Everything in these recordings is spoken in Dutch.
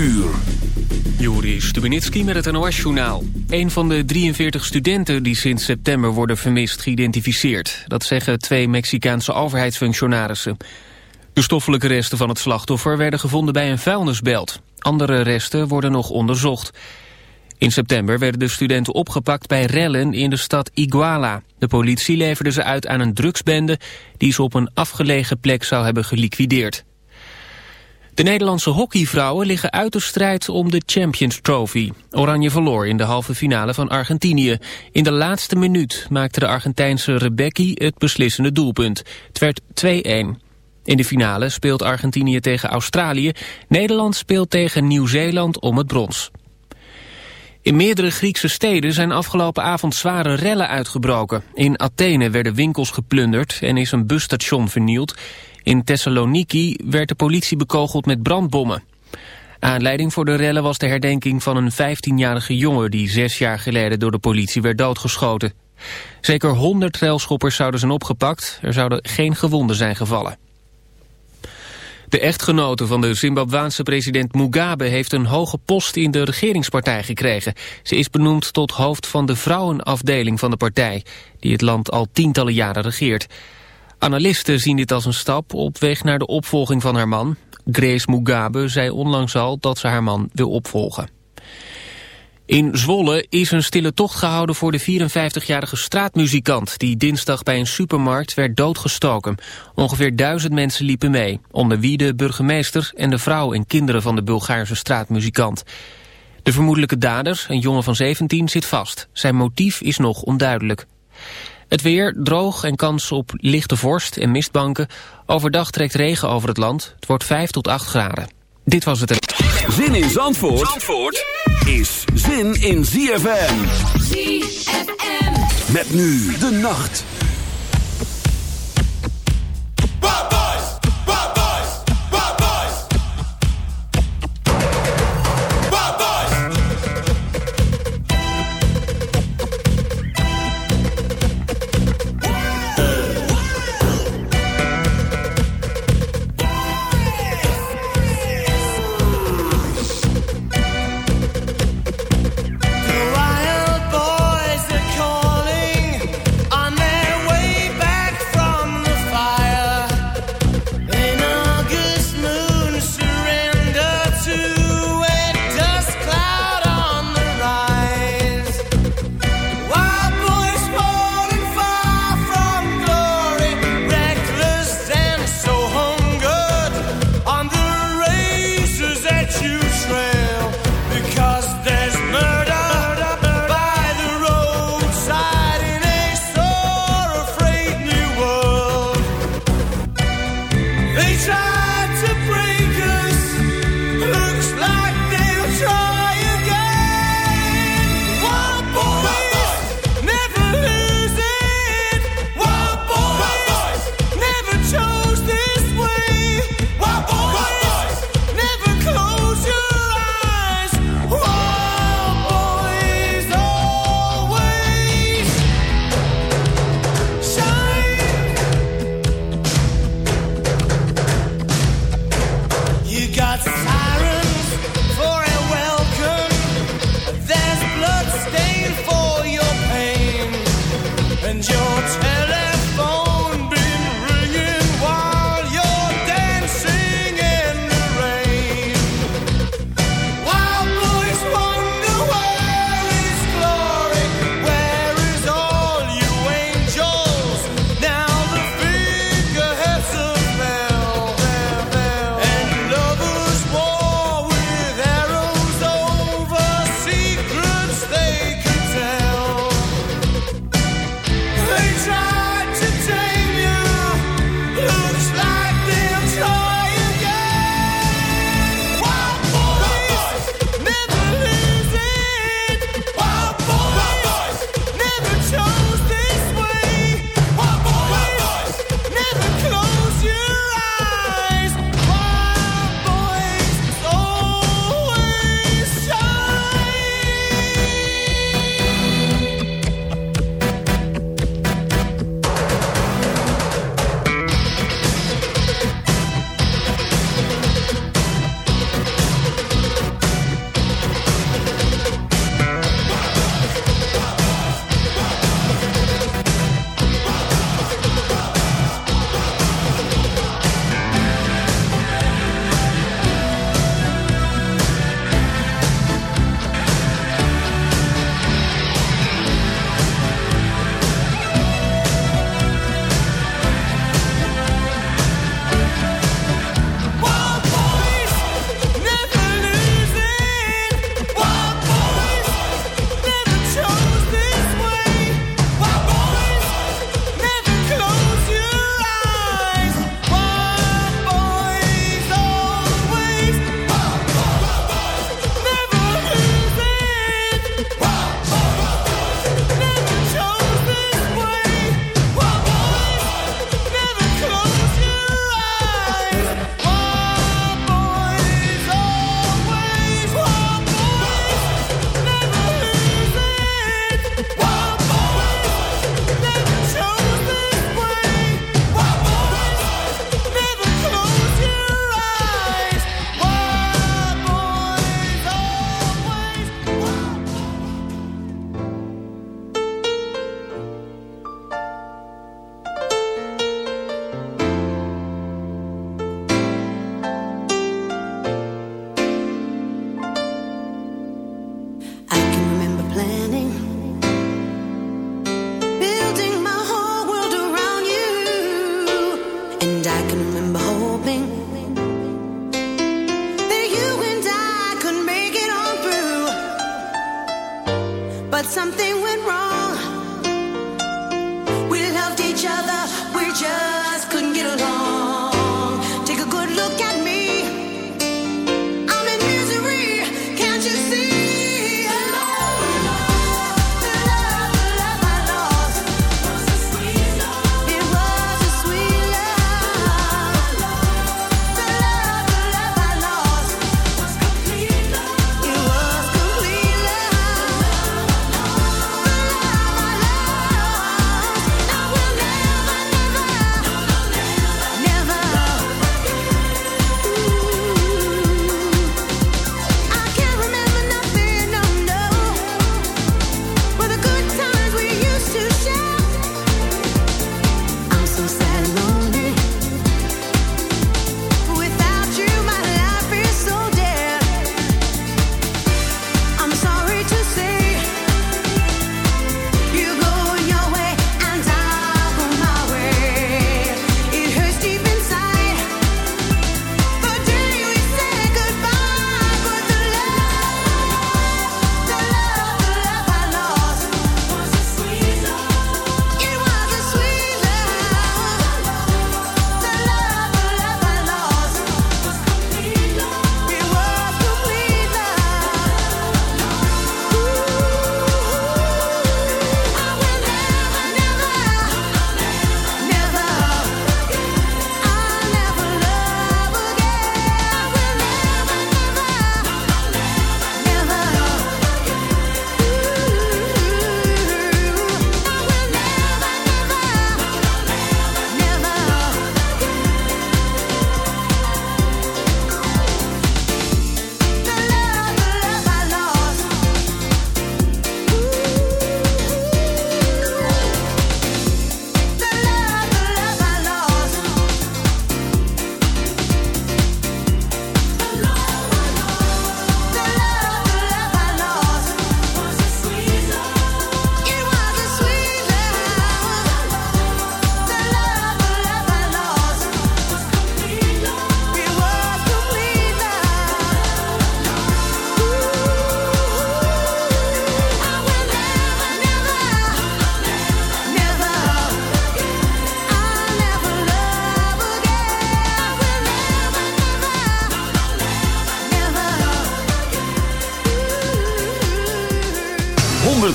uur. Juri met het NOS-journaal. Een van de 43 studenten die sinds september worden vermist geïdentificeerd. Dat zeggen twee Mexicaanse overheidsfunctionarissen. De stoffelijke resten van het slachtoffer werden gevonden bij een vuilnisbelt. Andere resten worden nog onderzocht. In september werden de studenten opgepakt bij rellen in de stad Iguala. De politie leverde ze uit aan een drugsbende... die ze op een afgelegen plek zou hebben geliquideerd. De Nederlandse hockeyvrouwen liggen uit de strijd om de Champions Trophy. Oranje verloor in de halve finale van Argentinië. In de laatste minuut maakte de Argentijnse Rebecki het beslissende doelpunt. Het werd 2-1. In de finale speelt Argentinië tegen Australië. Nederland speelt tegen Nieuw-Zeeland om het brons. In meerdere Griekse steden zijn afgelopen avond zware rellen uitgebroken. In Athene werden winkels geplunderd en is een busstation vernield. In Thessaloniki werd de politie bekogeld met brandbommen. Aanleiding voor de rellen was de herdenking van een 15-jarige jongen... die zes jaar geleden door de politie werd doodgeschoten. Zeker 100 relschoppers zouden zijn opgepakt. Er zouden geen gewonden zijn gevallen. De echtgenote van de Zimbabwaanse president Mugabe heeft een hoge post in de regeringspartij gekregen. Ze is benoemd tot hoofd van de vrouwenafdeling van de partij, die het land al tientallen jaren regeert. Analisten zien dit als een stap op weg naar de opvolging van haar man. Grace Mugabe zei onlangs al dat ze haar man wil opvolgen. In Zwolle is een stille tocht gehouden voor de 54-jarige straatmuzikant... die dinsdag bij een supermarkt werd doodgestoken. Ongeveer duizend mensen liepen mee, onder wie de burgemeester... en de vrouw en kinderen van de Bulgaarse straatmuzikant. De vermoedelijke dader, een jongen van 17, zit vast. Zijn motief is nog onduidelijk. Het weer droog en kans op lichte vorst en mistbanken. Overdag trekt regen over het land. Het wordt 5 tot 8 graden. Dit was het. Zin in Zandvoort, Zandvoort is zin in ZFM. ZFM. Met nu de nacht.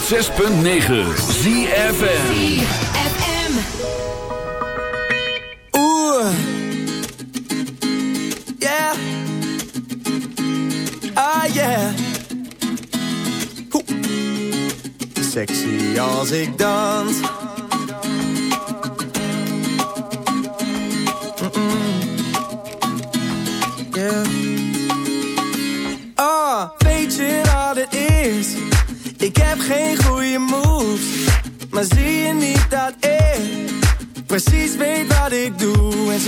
106.9 ZFM. Oeh. Yeah. Ah, yeah. Sexy als ik dans.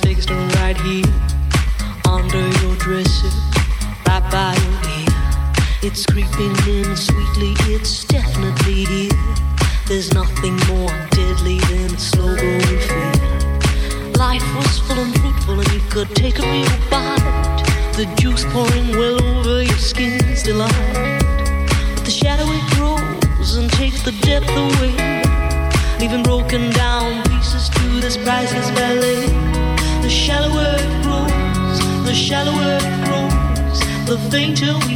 Vegas to right here, thing till we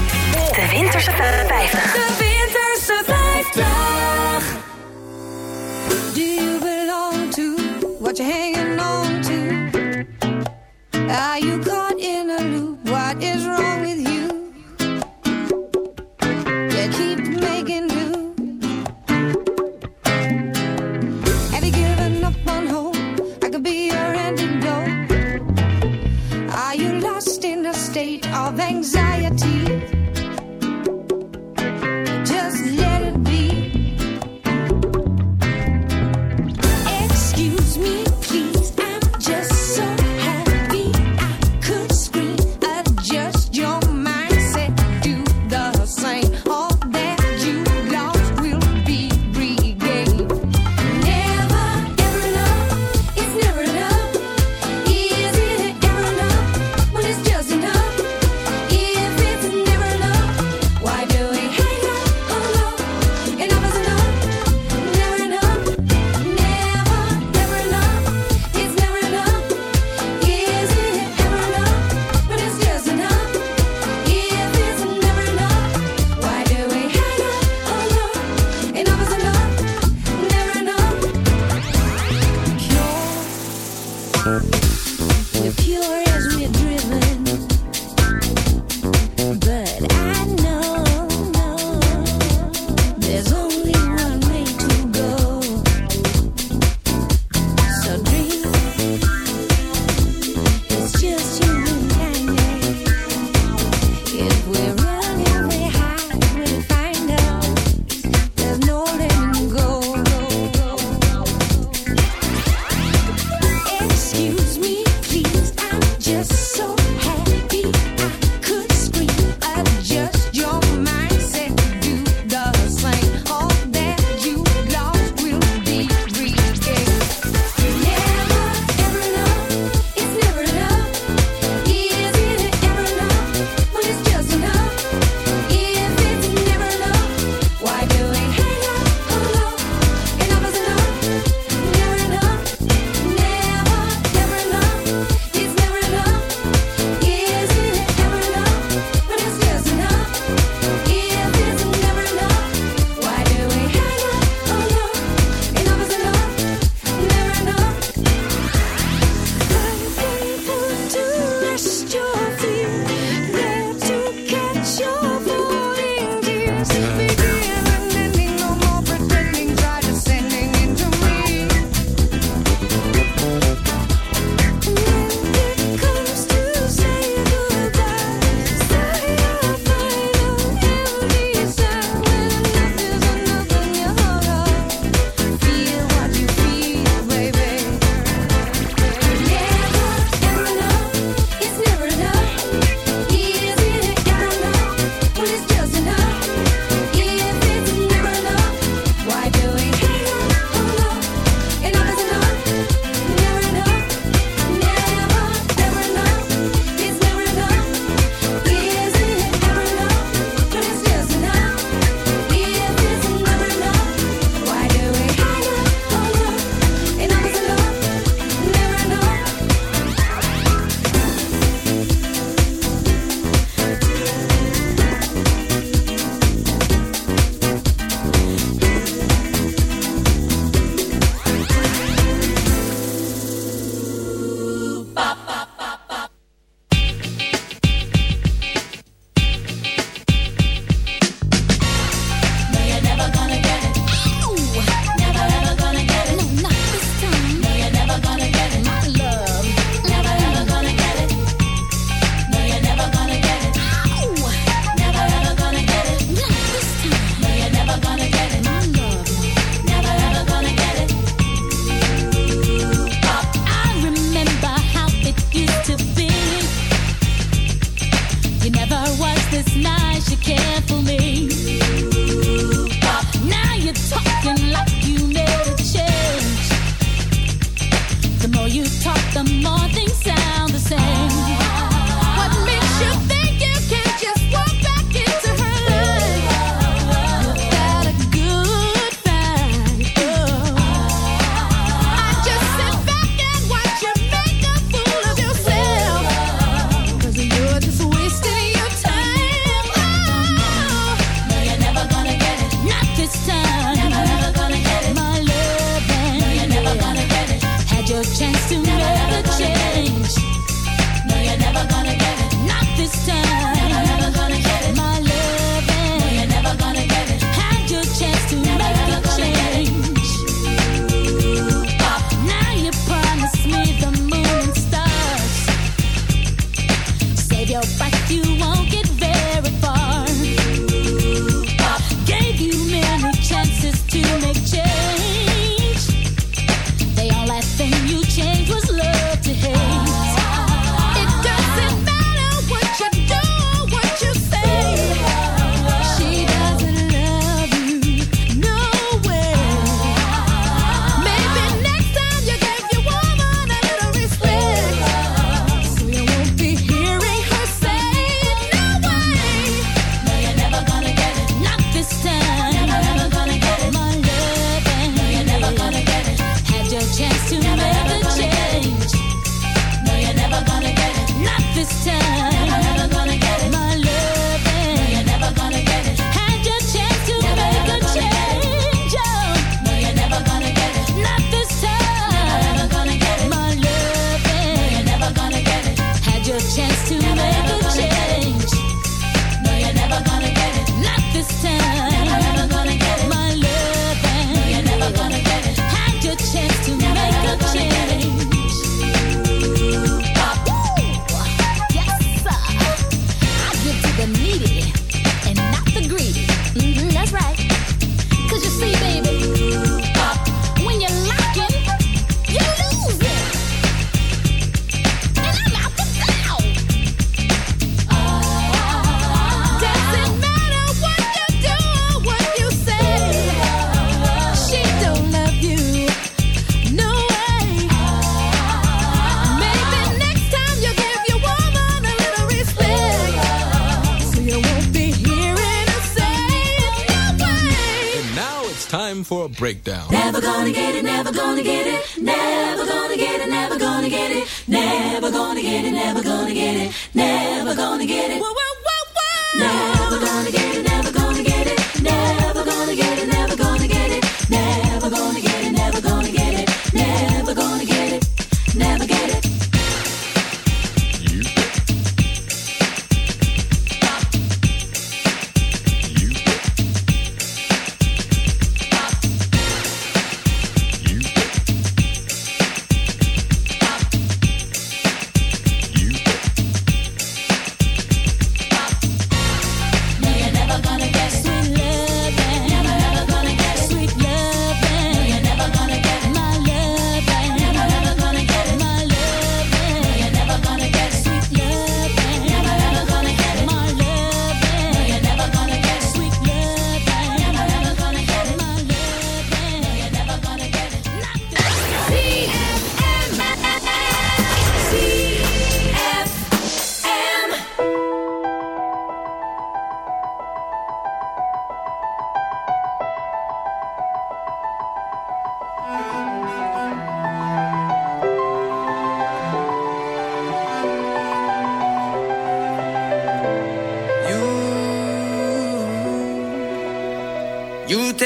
De Winterse 50. De Winterse 50. Do you belong to what you're hanging on to? Are you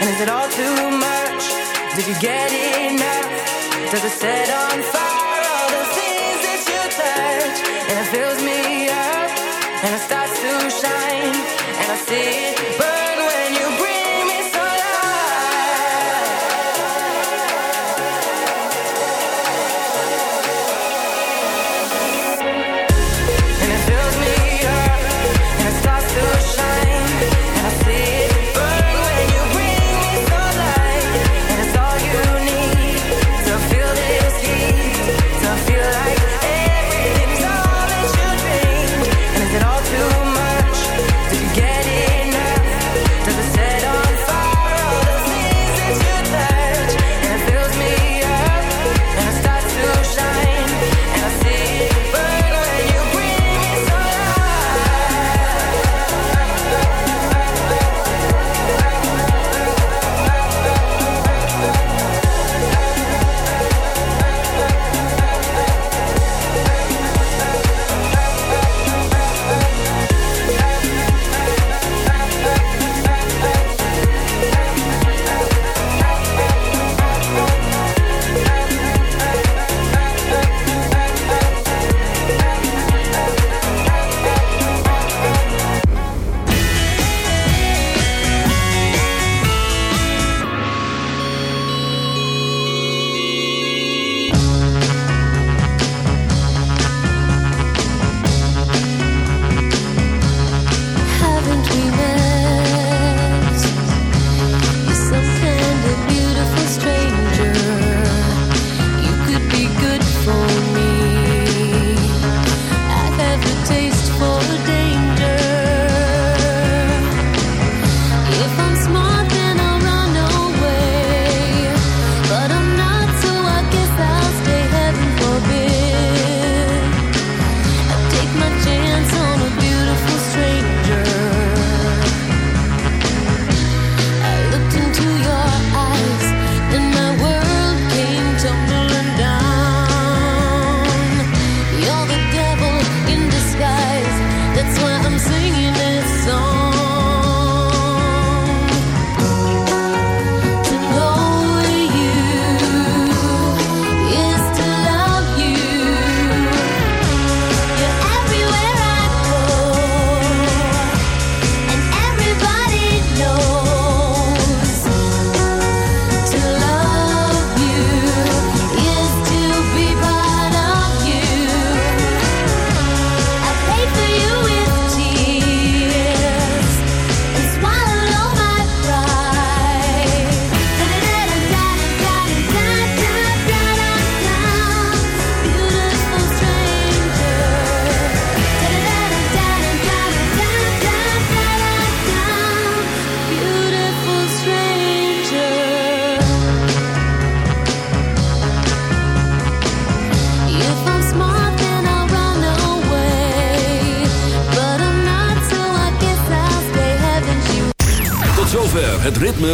And is it all too much? Did you get enough? Does it set on fire all the things that you touch? And it fills me